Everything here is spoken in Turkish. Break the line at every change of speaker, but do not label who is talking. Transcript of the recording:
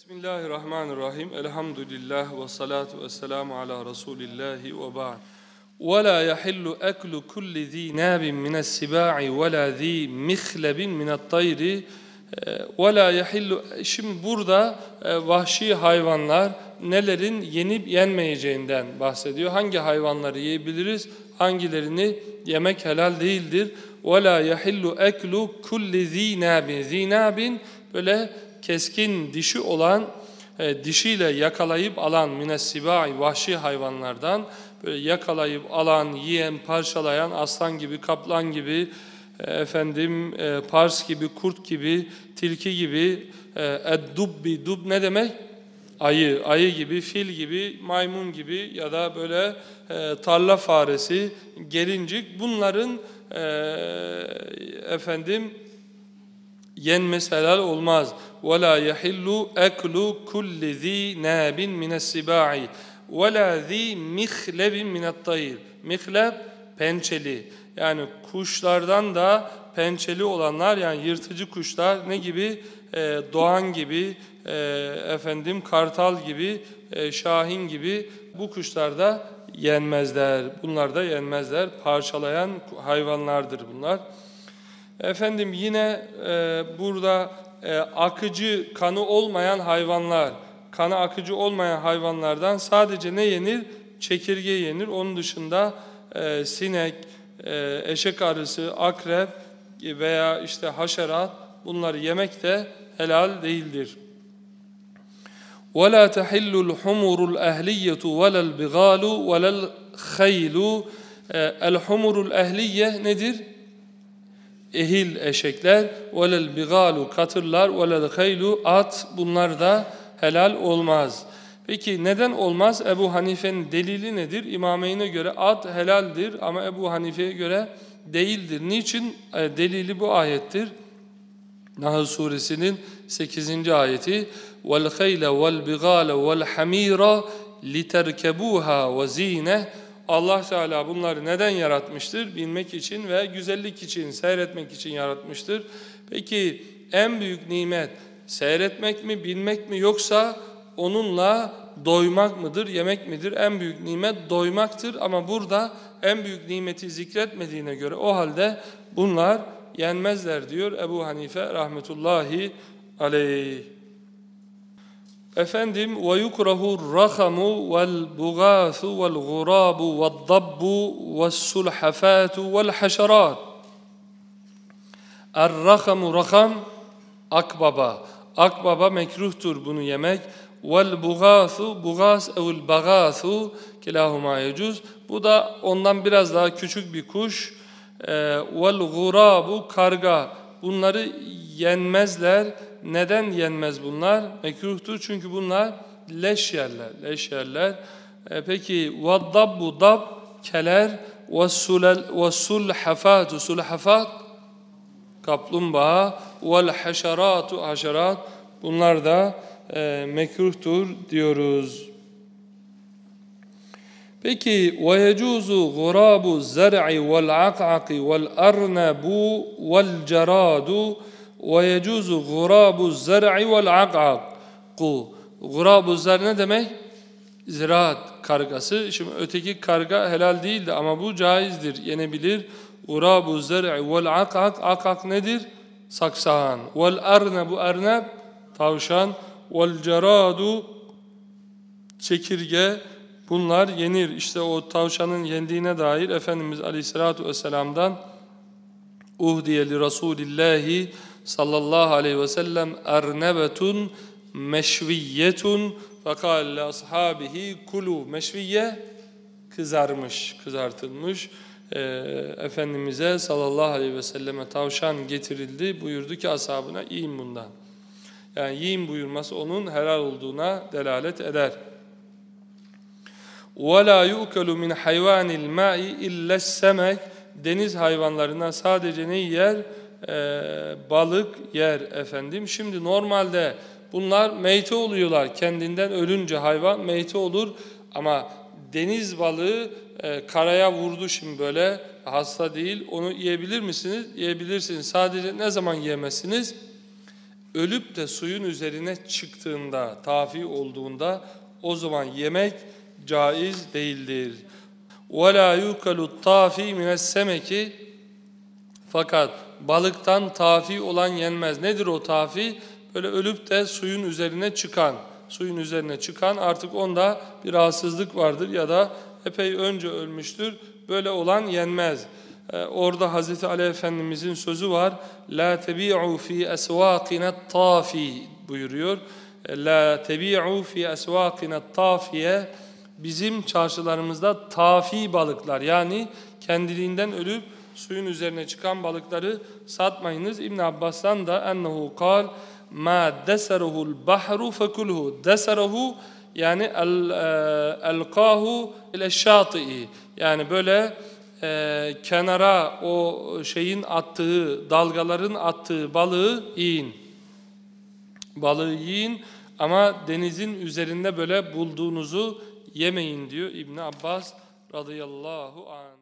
Bismillahirrahmanirrahim. Elhamdülillah ve salatu ve selamu ala Resulillahi ve ba'd. وَلَا يَحِلُّ أَكْلُ كُلِّ ذِي نَابٍ مِنَ السِّبَاعِ وَلَا ذِي مِخْلَبٍ مِنَ الطَّيْرِ وَلَا يَحِلُّ Şimdi burada e, vahşi hayvanlar nelerin yenip yenmeyeceğinden bahsediyor. Hangi hayvanları yiyebiliriz, hangilerini yemek helal değildir. وَلَا يَحِلُّ أَكْلُ كُلِّ ذِي نَابٍ ذِي نَابٍ böyle keskin dişi olan, e, dişiyle yakalayıp alan minessibai vahşi hayvanlardan böyle yakalayıp alan, yiyen, parçalayan aslan gibi, kaplan gibi, e, efendim e, pars gibi, kurt gibi, tilki gibi, e, eddubbi, dub ne demek? Ayı, ayı gibi, fil gibi, maymun gibi ya da böyle e, tarla faresi, gelincik bunların e, efendim yenmesi helal olmaz. وَلَا يَحِلُّ اَكْلُ كُلِّ ذِي نَابٍ مِنَ السِّبَاعِ وَلَا ذِي مِخْلَبٍ مِنَ الطَّيْرِ Mihleb pençeli. Yani kuşlardan da pençeli olanlar yani yırtıcı kuşlar ne gibi? Ee, doğan gibi, e, efendim kartal gibi, e, şahin gibi bu kuşlar da yenmezler. Bunlar da yenmezler. Parçalayan hayvanlardır bunlar. Efendim yine e, burada e, akıcı kanı olmayan hayvanlar, kanı akıcı olmayan hayvanlardan sadece ne yenir? Çekirge yenir. Onun dışında e, sinek, e, eşek arısı, akrep veya işte haşerat bunları yemek de helal değildir. وَلَا تَحِلُّ الْحُمُرُ الْأَهْلِيَّةُ وَلَا الْبِغَالُ وَلَا الْخَيْلُ El-humurul ehliye nedir? ehil eşekler, velel bigalu katırlar, velel haylu at bunlar da helal olmaz. Peki neden olmaz? Ebu Hanife'nin delili nedir? İmameyne göre at helaldir ama Ebu Hanife'ye göre değildir. Niçin? E, delili bu ayettir. Nahl suresinin 8. ayeti وَالْخَيْلَ وَالْبِغَالَ وَالْحَم۪يرَ لِتَرْكَبُوهَا وَز۪ينَهِ Allah Teala bunları neden yaratmıştır? Bilmek için ve güzellik için, seyretmek için yaratmıştır. Peki en büyük nimet seyretmek mi, bilmek mi yoksa onunla doymak mıdır, yemek midir? En büyük nimet doymaktır ama burada en büyük nimeti zikretmediğine göre o halde bunlar yenmezler diyor Ebu Hanife rahmetullahi aleyh. Efendim ve yukrahu rahamu vel bugasu vel gurabu vel dabbu vel sulhafatu vel haşerat. Er-rahamu raham akbaba. Akbaba mekruhtur bunu yemek. Vel bugasu bugas evul bagasu kilahuma yecuz. Bu da ondan biraz daha küçük bir kuş. Vel gurabu karga. Bunları yenmezler. Neden yenmez bunlar? Mekruhtur çünkü bunlar leş yerler. Leş yerler. E, peki vaddabbu dab keler ve sulhafatu sulhafat kaplumbağa vel haşeratu haşerat bunlar da e, mekruhtur diyoruz. Peki ve yecuzu gurabu zer'i vel ak'aki vel arnabu vel ceradu وَيَجُوزُ غُرَابُ الزَّرْعِ وَالْعَقْعَقُ Gurabu zar ne demek? Ziraat kargası. Şimdi öteki karga helal değildi ama bu caizdir, yenebilir. Gurabu zer'i vel akak. Akak nedir? Saksağan. Vel arnebu erneb tavşan. Vel ceradu çekirge. Bunlar yenir. İşte o tavşanın yendiğine dair Efendimiz Aleyhisselatü Vesselam'dan uhdiyeli Resulillahi sallallahu aleyhi ve sellem ernebetun meşviyetun fekal li ashabihi kulu meşviye kızarmış, kızartılmış. E, Efendimiz'e sallallahu aleyhi ve selleme tavşan getirildi. Buyurdu ki ashabına yiyin bundan. Yani yiyin buyurması onun helal olduğuna delalet eder. وَلَا يُؤْكَلُ مِنْ حَيْوَانِ الْمَاءِ اِلَّا السَّمَكِ Deniz hayvanlarından sadece ne yer? e, balık yer efendim. Şimdi normalde bunlar meyte oluyorlar. Kendinden ölünce hayvan meyte olur ama deniz balığı e, karaya vurdu şimdi böyle hasta değil. Onu yiyebilir misiniz? Yiyebilirsiniz. Sadece ne zaman yemezsiniz? ölüp de suyun üzerine çıktığında, tafi olduğunda o zaman yemek caiz değildir. وَلَا يُكَلُ الطَّافِي مِنَ السَّمَكِ fakat balıktan tafi olan yenmez. Nedir o tafi? Böyle ölüp de suyun üzerine çıkan, suyun üzerine çıkan artık onda bir rahatsızlık vardır ya da epey önce ölmüştür. Böyle olan yenmez. Ee, orada Hazreti Ali Efendimizin sözü var. La tebi'u fi esvaqina tafi buyuruyor. La tebi'u fi esvaqina tafiye bizim çarşılarımızda tafi balıklar yani kendiliğinden ölüp suyun üzerine çıkan balıkları satmayınız. İbn Abbas'tan da ennehu kal ma deseruhu'l bahru fekulhu. Deseruhu yani el elqahu ile şati'i. Yani böyle e, kenara o şeyin attığı, dalgaların attığı balığı yiyin. Balığı yiyin ama denizin üzerinde böyle bulduğunuzu yemeyin diyor İbn Abbas radıyallahu anh.